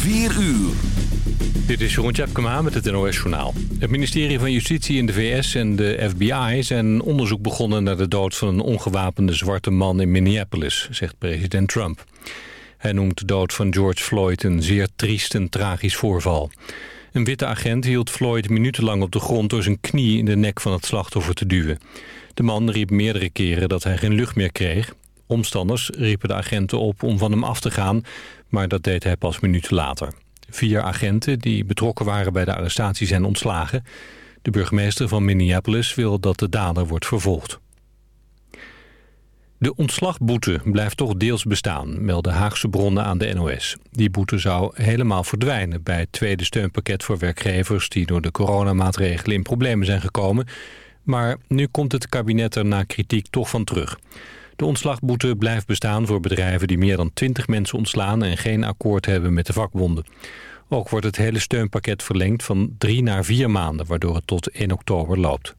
4 uur. Dit is Jeroen Tjepkema met het NOS Journaal. Het ministerie van Justitie in de VS en de FBI zijn onderzoek begonnen... naar de dood van een ongewapende zwarte man in Minneapolis, zegt president Trump. Hij noemt de dood van George Floyd een zeer triest en tragisch voorval. Een witte agent hield Floyd minutenlang op de grond... door zijn knie in de nek van het slachtoffer te duwen. De man riep meerdere keren dat hij geen lucht meer kreeg. Omstanders riepen de agenten op om van hem af te gaan... maar dat deed hij pas minuten later. Vier agenten die betrokken waren bij de arrestatie zijn ontslagen. De burgemeester van Minneapolis wil dat de dader wordt vervolgd. De ontslagboete blijft toch deels bestaan, melden Haagse bronnen aan de NOS. Die boete zou helemaal verdwijnen bij het tweede steunpakket voor werkgevers... die door de coronamaatregelen in problemen zijn gekomen. Maar nu komt het kabinet er na kritiek toch van terug. De ontslagboete blijft bestaan voor bedrijven die meer dan 20 mensen ontslaan... en geen akkoord hebben met de vakbonden. Ook wordt het hele steunpakket verlengd van drie naar vier maanden... waardoor het tot 1 oktober loopt.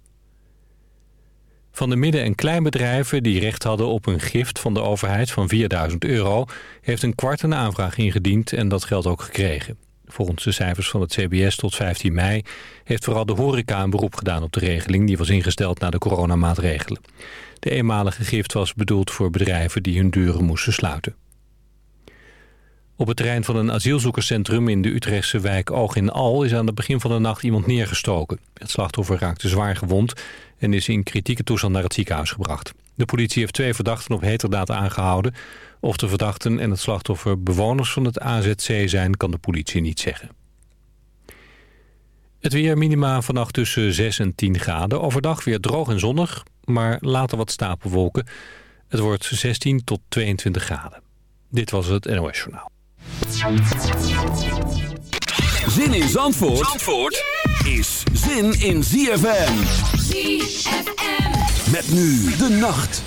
Van de midden- en kleinbedrijven die recht hadden op een gift van de overheid van 4000 euro... heeft een kwart een aanvraag ingediend en dat geld ook gekregen. Volgens de cijfers van het CBS tot 15 mei heeft vooral de horeca een beroep gedaan op de regeling... die was ingesteld na de coronamaatregelen. De eenmalige gift was bedoeld voor bedrijven die hun deuren moesten sluiten. Op het terrein van een asielzoekerscentrum in de Utrechtse wijk Oog in Al... is aan het begin van de nacht iemand neergestoken. Het slachtoffer raakte zwaar gewond en is in kritieke toestand naar het ziekenhuis gebracht. De politie heeft twee verdachten op heterdaad aangehouden. Of de verdachten en het slachtoffer bewoners van het AZC zijn... kan de politie niet zeggen. Het weer minima vannacht tussen 6 en 10 graden. Overdag weer droog en zonnig, maar later wat stapelwolken. Het wordt 16 tot 22 graden. Dit was het NOS Journaal. Zin in Zandvoort, Zandvoort is zin in ZFM. ZFM. Met nu de nacht.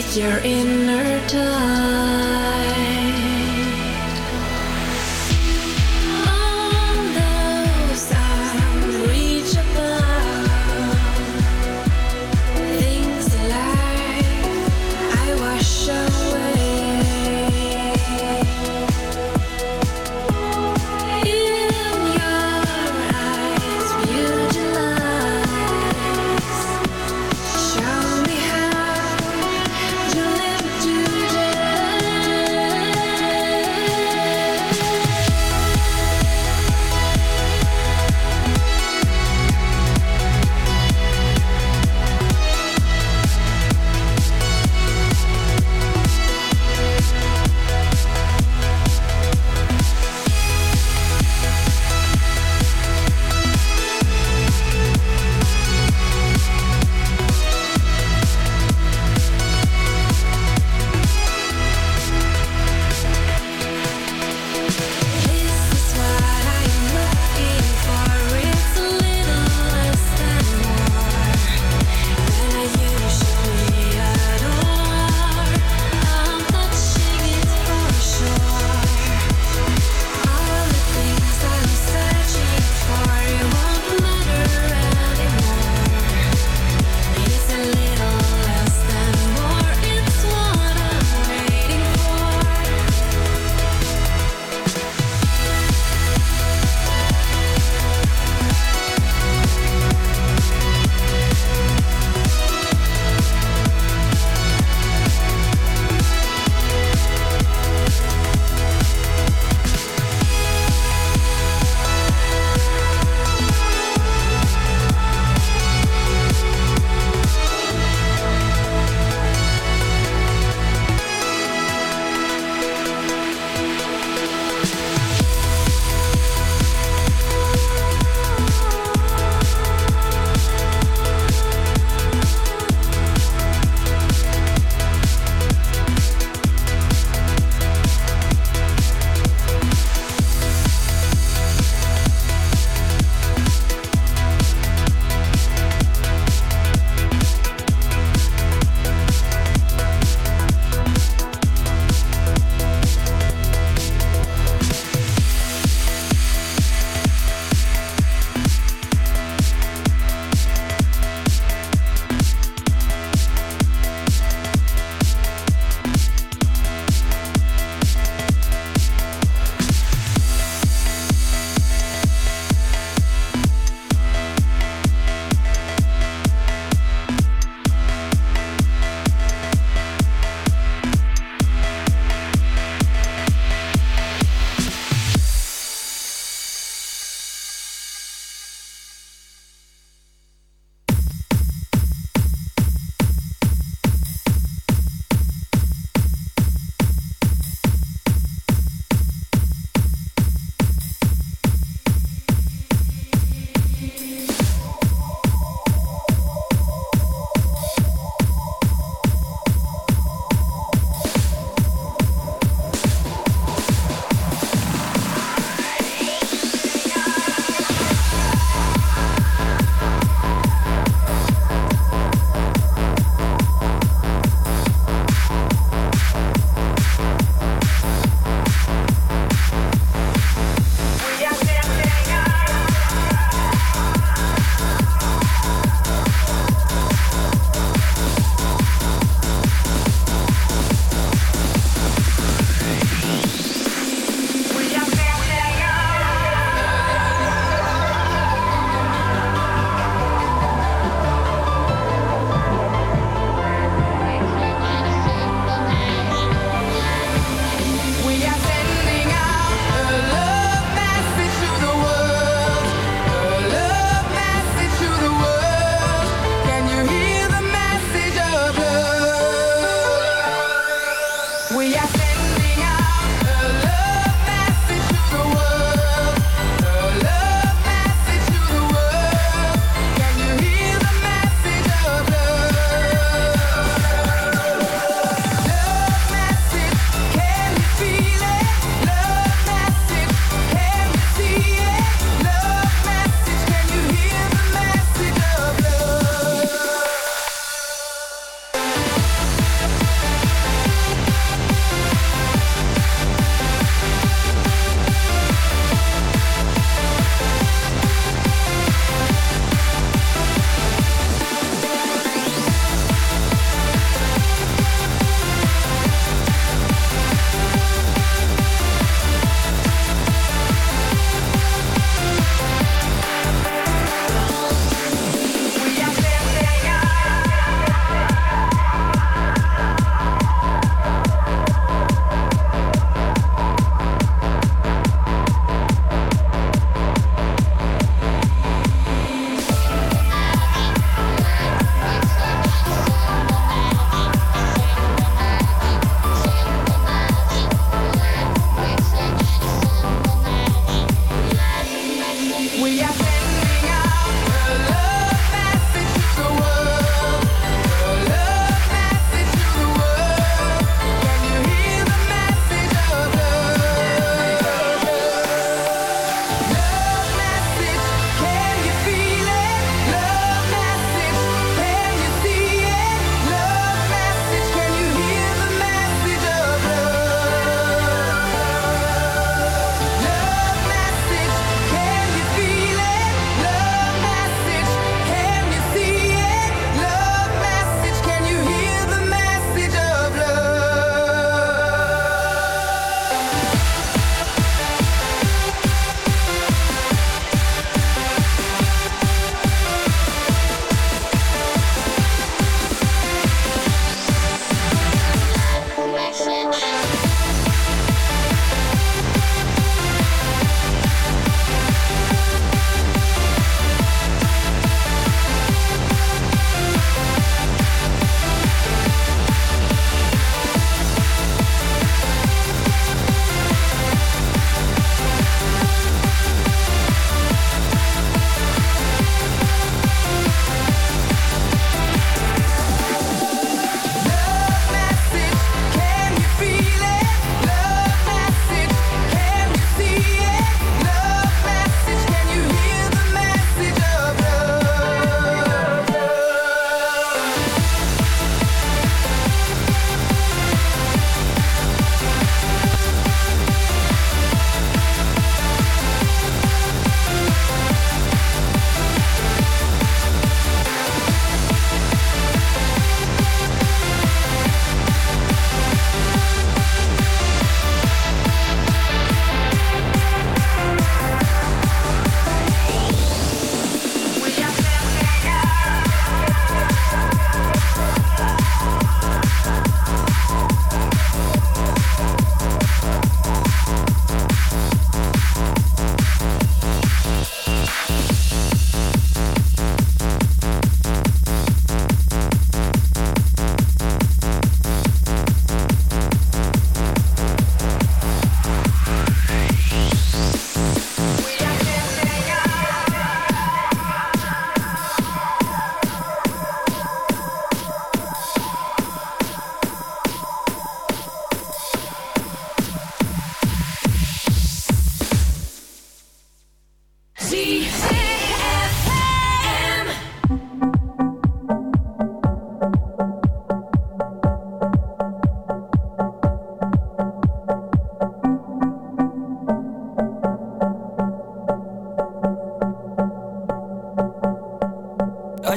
with your inner time.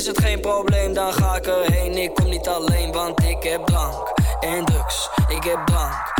is het geen probleem Dan ga ik erheen, ik kom niet alleen Want ik heb drank en drugs. Ik heb drank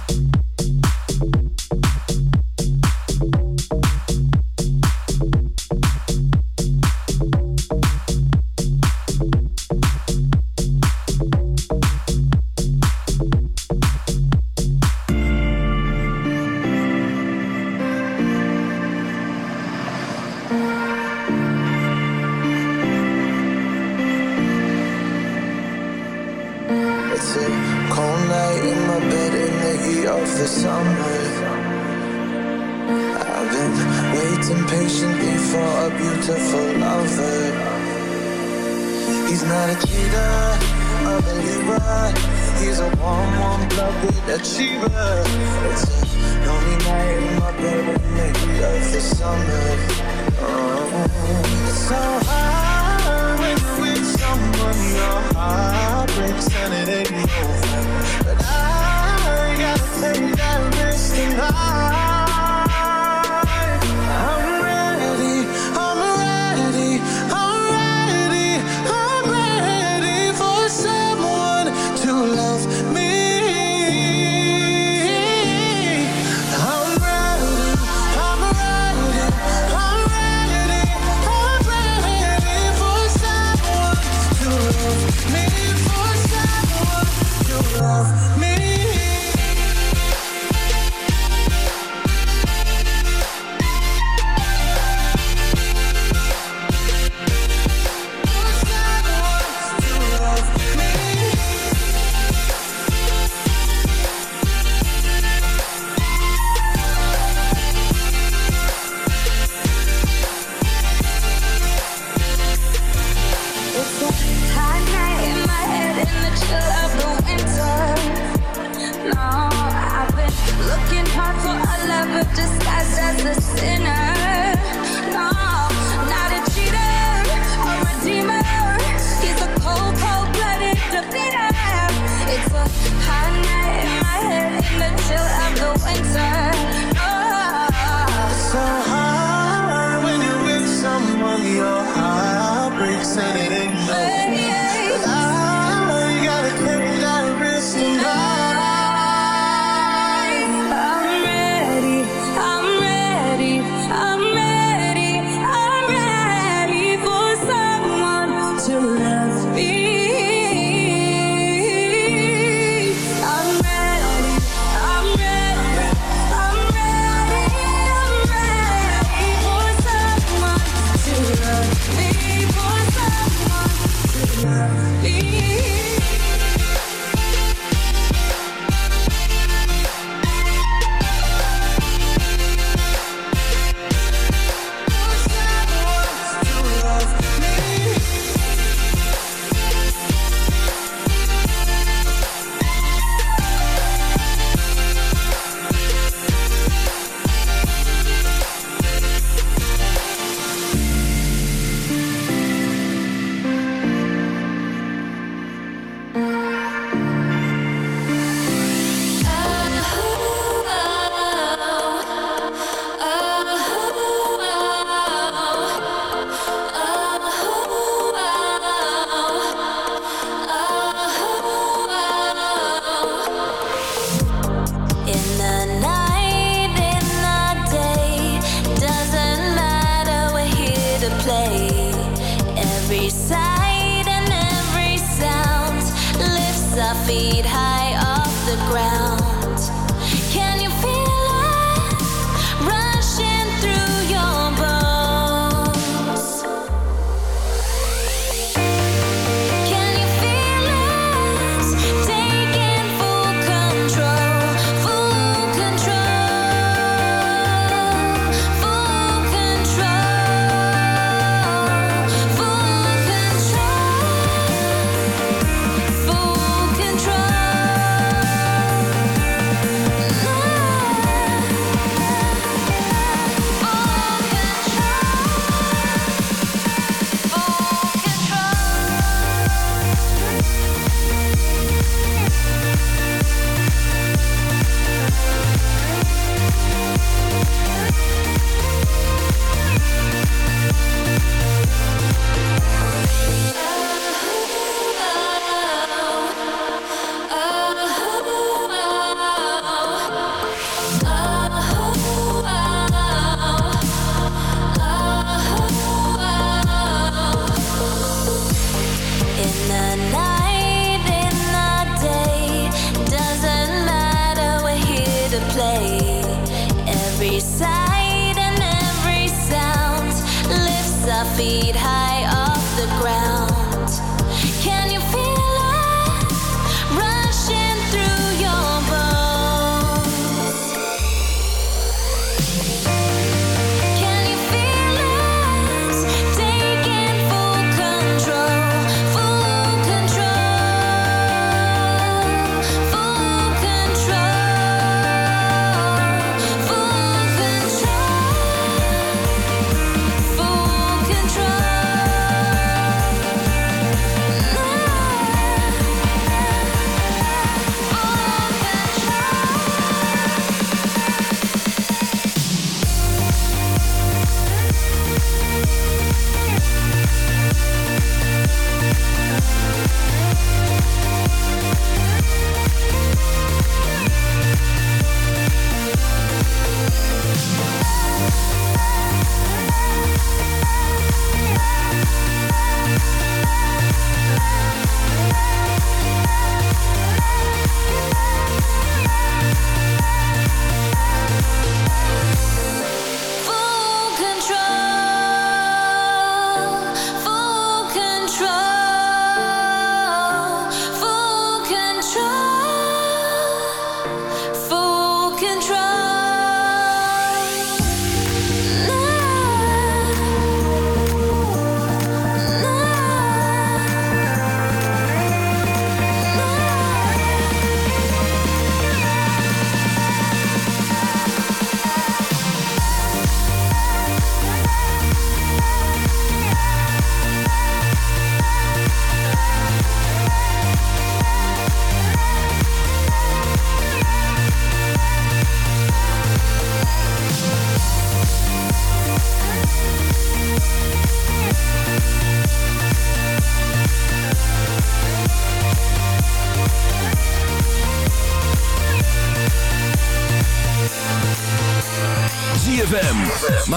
Cold night in my bed in the heat of the summer. I've been waiting patiently for a beautiful lover. He's not a cheater, a believer. He's a warm, warm blooded achiever. It's a lonely night in my bed in the heat of the summer. Oh, it's so with someone your heart breaks and it ain't over. But I gotta take that risk tonight.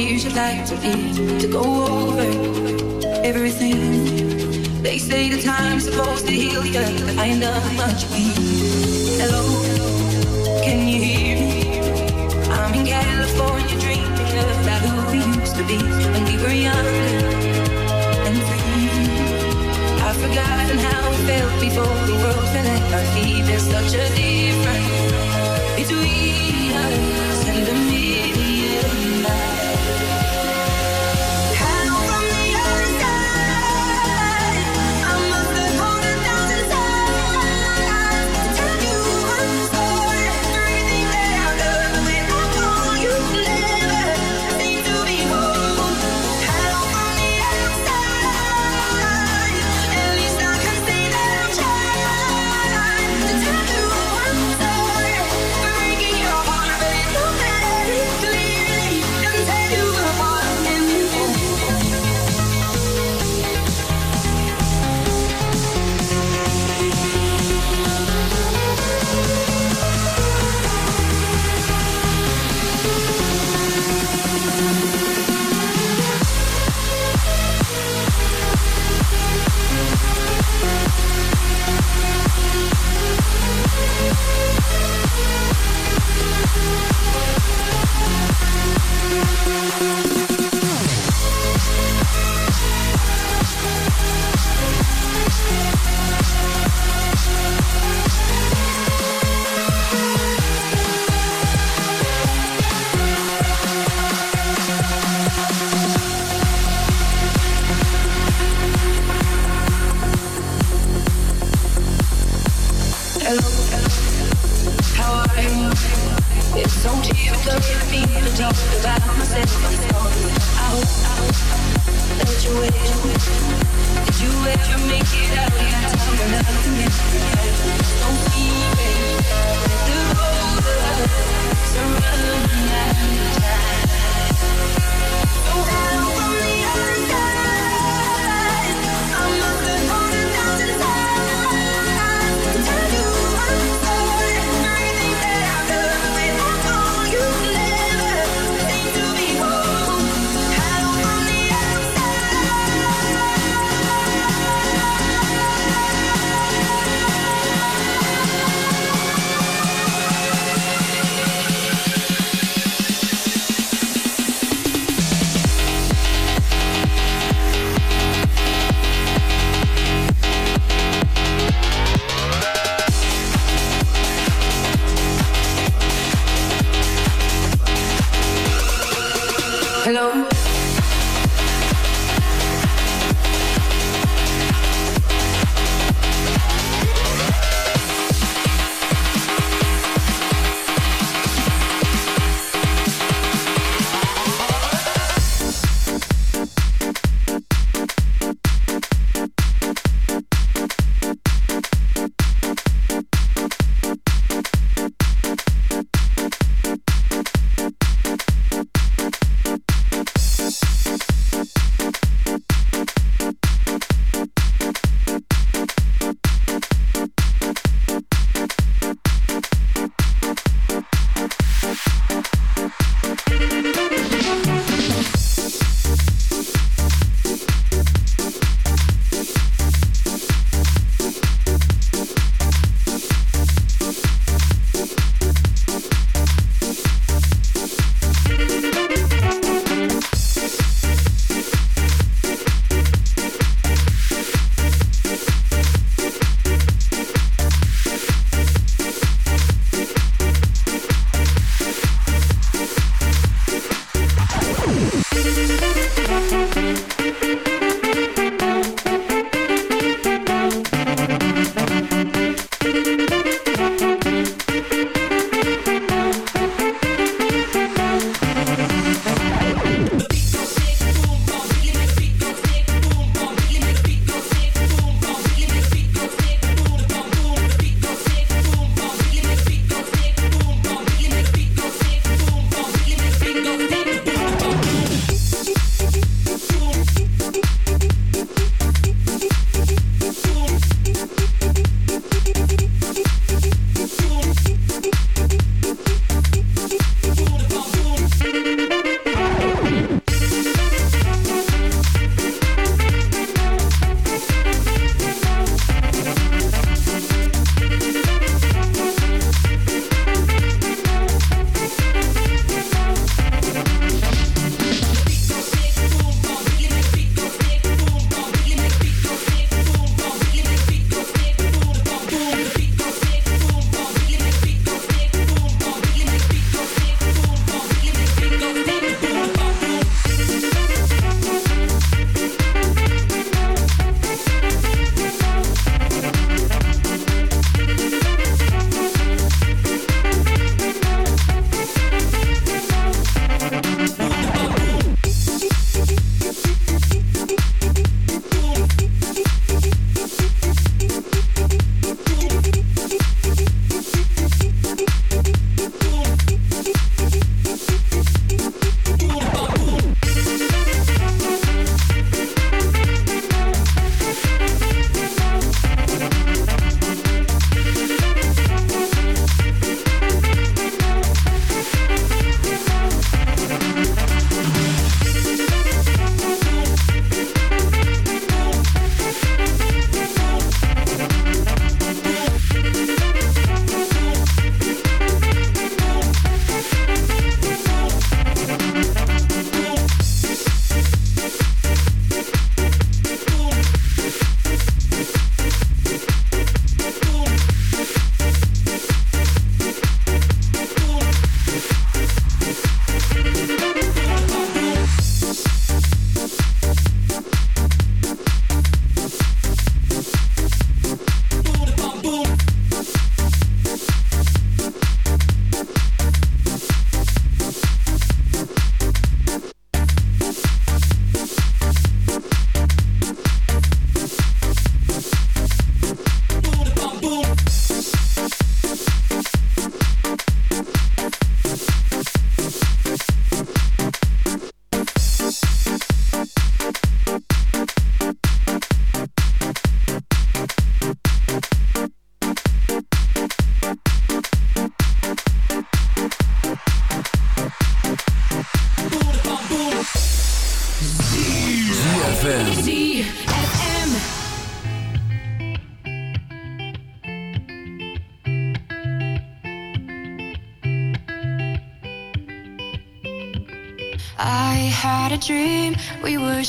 Years you'd like to be to go over everything. They say the time's supposed to heal you, but I ain't done much weak. Hello, can you hear me? I'm in California dreaming about who we used to be when we were younger and free. I've forgotten how it felt before the world fell at our feet. There's such a difference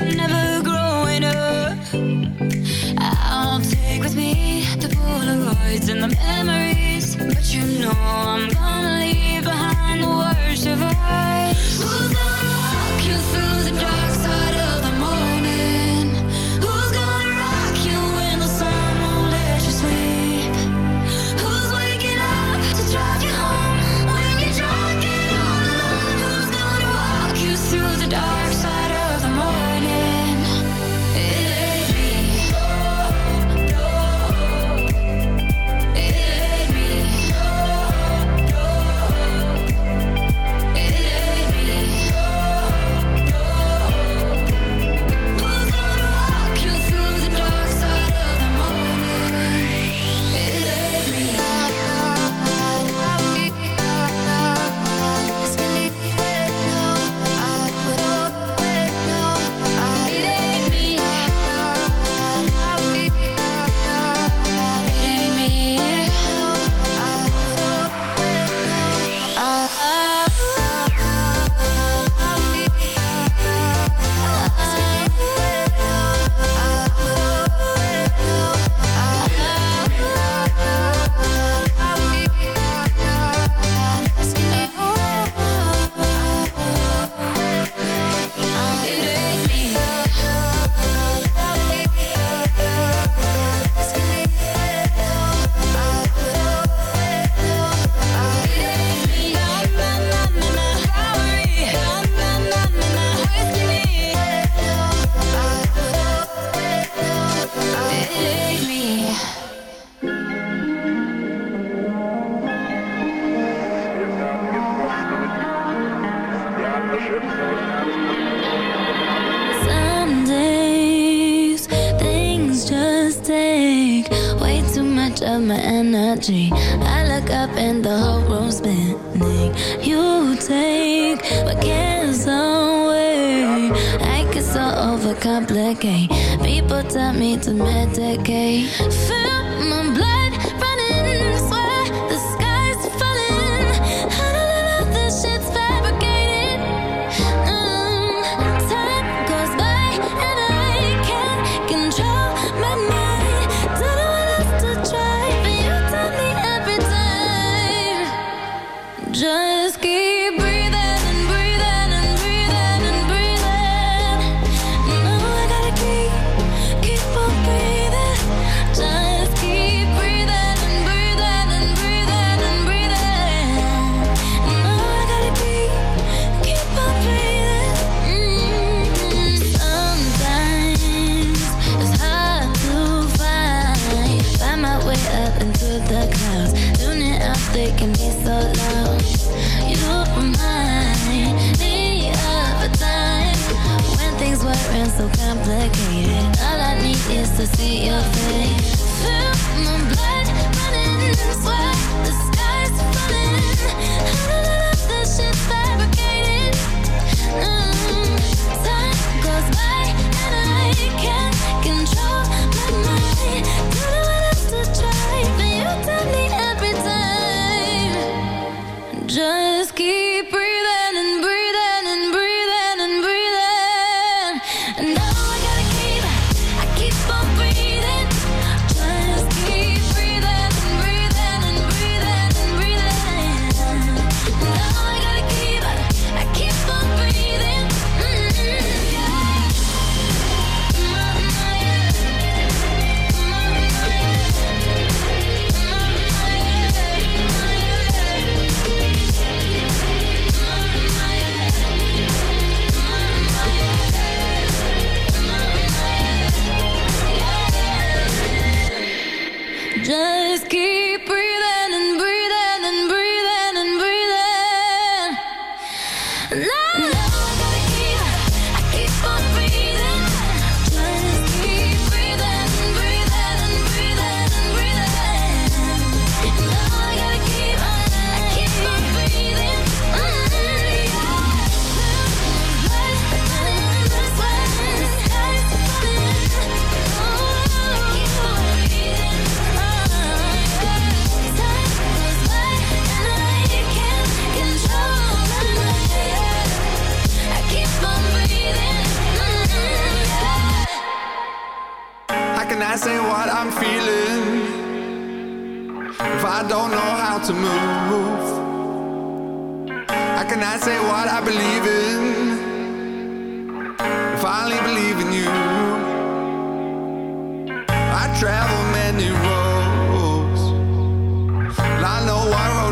Never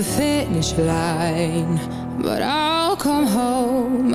the finish line, but I'll come home.